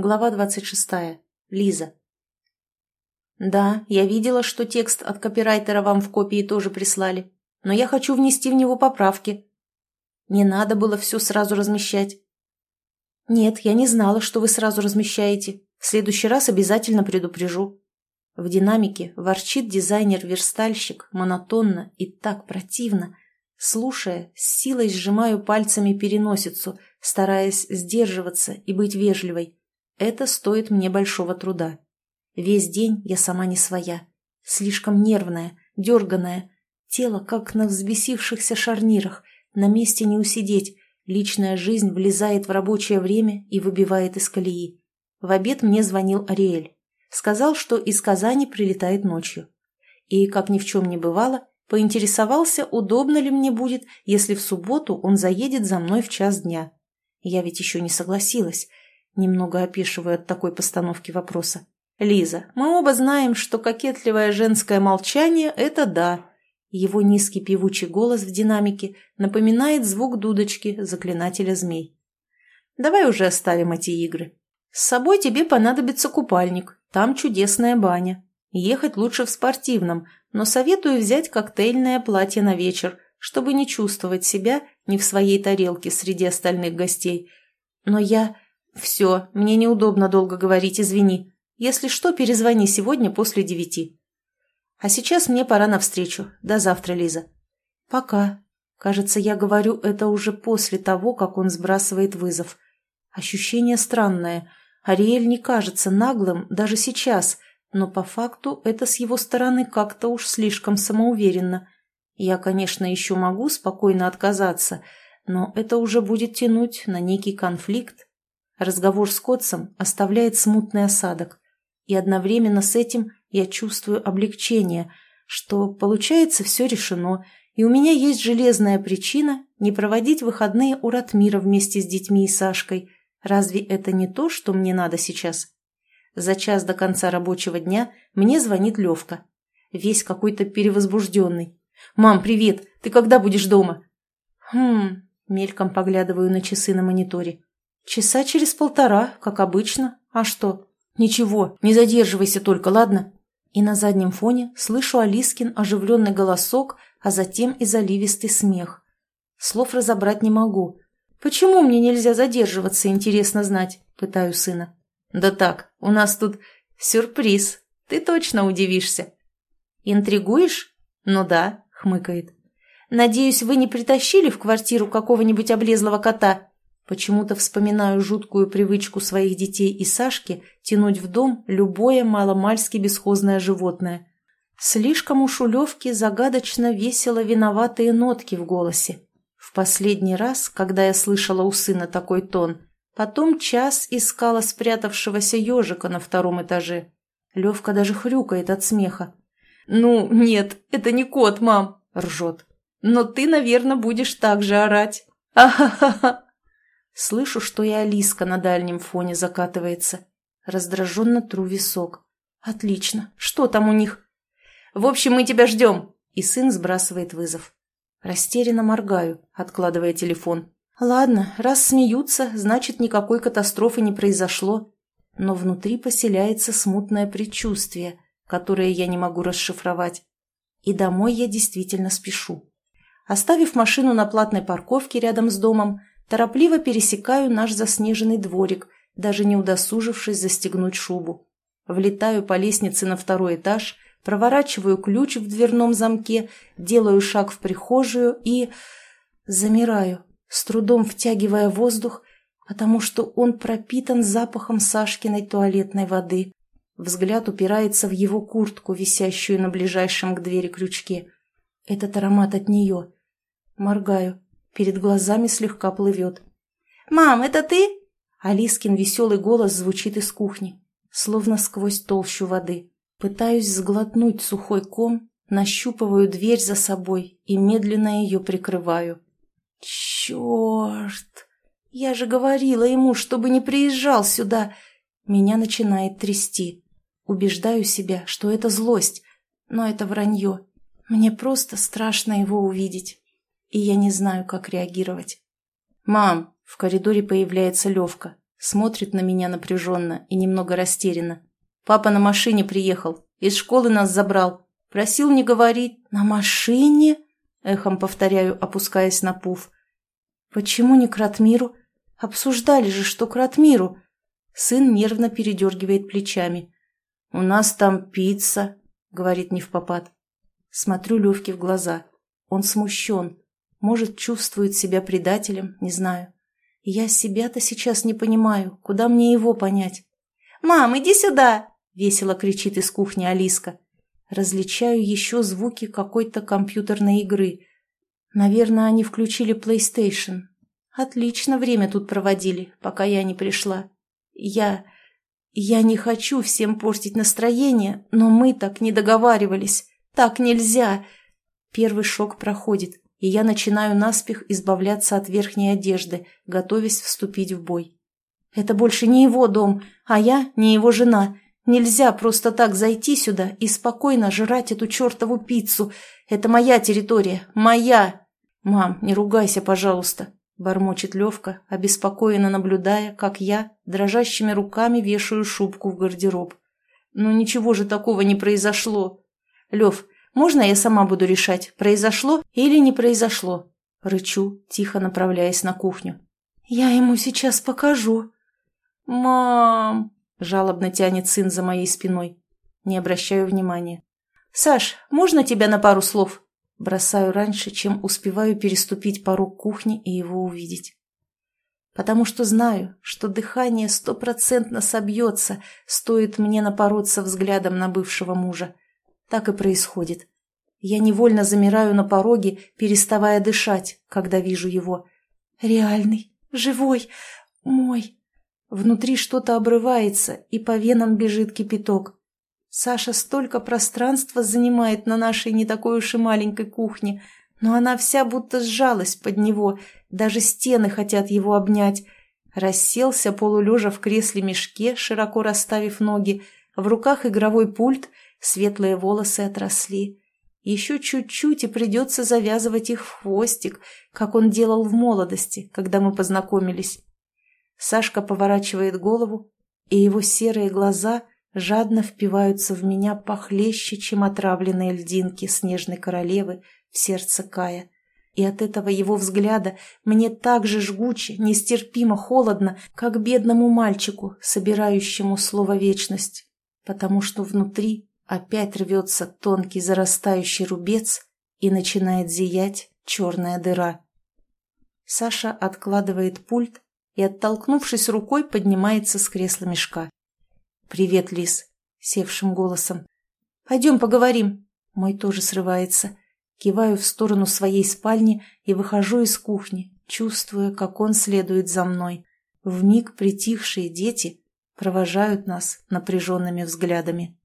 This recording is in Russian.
Глава 26. Лиза. Да, я видела, что текст от копирайтера вам в копии тоже прислали, но я хочу внести в него поправки. Не надо было все сразу размещать. Нет, я не знала, что вы сразу размещаете. В следующий раз обязательно предупрежу. В динамике ворчит дизайнер-верстальщик монотонно и так противно. Слушая, с силой сжимаю пальцами переносицу, стараясь сдерживаться и быть вежливой. Это стоит мне большого труда. Весь день я сама не своя. Слишком нервная, дерганая. Тело, как на взбесившихся шарнирах. На месте не усидеть. Личная жизнь влезает в рабочее время и выбивает из колеи. В обед мне звонил Ариэль. Сказал, что из Казани прилетает ночью. И, как ни в чем не бывало, поинтересовался, удобно ли мне будет, если в субботу он заедет за мной в час дня. Я ведь еще не согласилась, Немного опешиваю от такой постановки вопроса. «Лиза, мы оба знаем, что кокетливое женское молчание – это да». Его низкий певучий голос в динамике напоминает звук дудочки заклинателя змей. «Давай уже оставим эти игры. С собой тебе понадобится купальник, там чудесная баня. Ехать лучше в спортивном, но советую взять коктейльное платье на вечер, чтобы не чувствовать себя не в своей тарелке среди остальных гостей. Но я «Все, мне неудобно долго говорить, извини. Если что, перезвони сегодня после девяти». «А сейчас мне пора навстречу. До завтра, Лиза». «Пока». Кажется, я говорю это уже после того, как он сбрасывает вызов. Ощущение странное. Ариэль не кажется наглым даже сейчас, но по факту это с его стороны как-то уж слишком самоуверенно. Я, конечно, еще могу спокойно отказаться, но это уже будет тянуть на некий конфликт. Разговор с Котцем оставляет смутный осадок, и одновременно с этим я чувствую облегчение, что, получается, все решено, и у меня есть железная причина не проводить выходные у Ратмира вместе с детьми и Сашкой. Разве это не то, что мне надо сейчас? За час до конца рабочего дня мне звонит Левка. Весь какой-то перевозбужденный. «Мам, привет! Ты когда будешь дома?» «Хм...» — мельком поглядываю на часы на мониторе. «Часа через полтора, как обычно. А что?» «Ничего, не задерживайся только, ладно?» И на заднем фоне слышу Алискин оживленный голосок, а затем и заливистый смех. Слов разобрать не могу. «Почему мне нельзя задерживаться, интересно знать?» – пытаю сына. «Да так, у нас тут сюрприз. Ты точно удивишься». «Интригуешь?» «Ну да», – хмыкает. «Надеюсь, вы не притащили в квартиру какого-нибудь облезлого кота?» Почему-то вспоминаю жуткую привычку своих детей и Сашки тянуть в дом любое маломальски бесхозное животное. Слишком у Шулевки загадочно весело виноватые нотки в голосе. В последний раз, когда я слышала у сына такой тон, потом час искала спрятавшегося ежика на втором этаже. Левка даже хрюкает от смеха. «Ну, нет, это не кот, мам!» — ржет. «Но ты, наверное, будешь так же орать. Ахахаха!» Слышу, что и Алиска на дальнем фоне закатывается. Раздраженно тру висок. Отлично. Что там у них? В общем, мы тебя ждем. И сын сбрасывает вызов. Растерянно моргаю, откладывая телефон. Ладно, раз смеются, значит, никакой катастрофы не произошло. Но внутри поселяется смутное предчувствие, которое я не могу расшифровать. И домой я действительно спешу. Оставив машину на платной парковке рядом с домом, Торопливо пересекаю наш заснеженный дворик, даже не удосужившись застегнуть шубу. Влетаю по лестнице на второй этаж, проворачиваю ключ в дверном замке, делаю шаг в прихожую и... замираю, с трудом втягивая воздух, потому что он пропитан запахом Сашкиной туалетной воды. Взгляд упирается в его куртку, висящую на ближайшем к двери крючке. Этот аромат от нее. Моргаю. Перед глазами слегка плывет. «Мам, это ты?» Алискин веселый голос звучит из кухни, словно сквозь толщу воды. Пытаюсь сглотнуть сухой ком, нащупываю дверь за собой и медленно ее прикрываю. «Черт! Я же говорила ему, чтобы не приезжал сюда!» Меня начинает трясти. Убеждаю себя, что это злость, но это вранье. Мне просто страшно его увидеть и я не знаю, как реагировать. «Мам!» — в коридоре появляется Левка. Смотрит на меня напряженно и немного растерянно. Папа на машине приехал, из школы нас забрал. Просил не говорить. «На машине?» — эхом повторяю, опускаясь на пуф. «Почему не к Ратмиру? Обсуждали же, что к Ратмиру». Сын нервно передергивает плечами. «У нас там пицца», — говорит не в попад. Смотрю Левке в глаза. Он смущен. Может, чувствует себя предателем, не знаю. Я себя-то сейчас не понимаю. Куда мне его понять? «Мам, иди сюда!» — весело кричит из кухни Алиска. Различаю еще звуки какой-то компьютерной игры. Наверное, они включили PlayStation. Отлично время тут проводили, пока я не пришла. Я... Я не хочу всем портить настроение, но мы так не договаривались. Так нельзя. Первый шок проходит, и я начинаю наспех избавляться от верхней одежды, готовясь вступить в бой. Это больше не его дом, а я не его жена. Нельзя просто так зайти сюда и спокойно жрать эту чертову пиццу. Это моя территория, моя. Мам, не ругайся, пожалуйста, бормочет Левка, обеспокоенно наблюдая, как я дрожащими руками вешаю шубку в гардероб. Ну ничего же такого не произошло. Лев, можно я сама буду решать, произошло или не произошло? Рычу, тихо направляясь на кухню. Я ему сейчас покажу. Мам! Жалобно тянет сын за моей спиной. Не обращаю внимания. «Саш, можно тебя на пару слов?» Бросаю раньше, чем успеваю переступить порог кухни и его увидеть. Потому что знаю, что дыхание стопроцентно собьется, стоит мне напороться взглядом на бывшего мужа. Так и происходит. Я невольно замираю на пороге, переставая дышать, когда вижу его. Реальный, живой, мой. Внутри что-то обрывается, и по венам бежит кипяток. Саша столько пространства занимает на нашей не такой уж и маленькой кухне, но она вся будто сжалась под него, даже стены хотят его обнять. Расселся полулежа в кресле мешке, широко расставив ноги, в руках игровой пульт — Светлые волосы отросли. Еще чуть-чуть и придется завязывать их в хвостик, как он делал в молодости, когда мы познакомились. Сашка поворачивает голову, и его серые глаза жадно впиваются в меня похлеще, чем отравленные льдинки снежной королевы в сердце Кая. И от этого его взгляда мне так же жгуче, нестерпимо холодно, как бедному мальчику, собирающему слово «вечность», потому что внутри Опять рвется тонкий зарастающий рубец и начинает зиять черная дыра. Саша откладывает пульт и, оттолкнувшись рукой, поднимается с кресла мешка. «Привет, Лис», — севшим голосом. «Пойдем поговорим». Мой тоже срывается. Киваю в сторону своей спальни и выхожу из кухни, чувствуя, как он следует за мной. Вмиг притихшие дети провожают нас напряженными взглядами.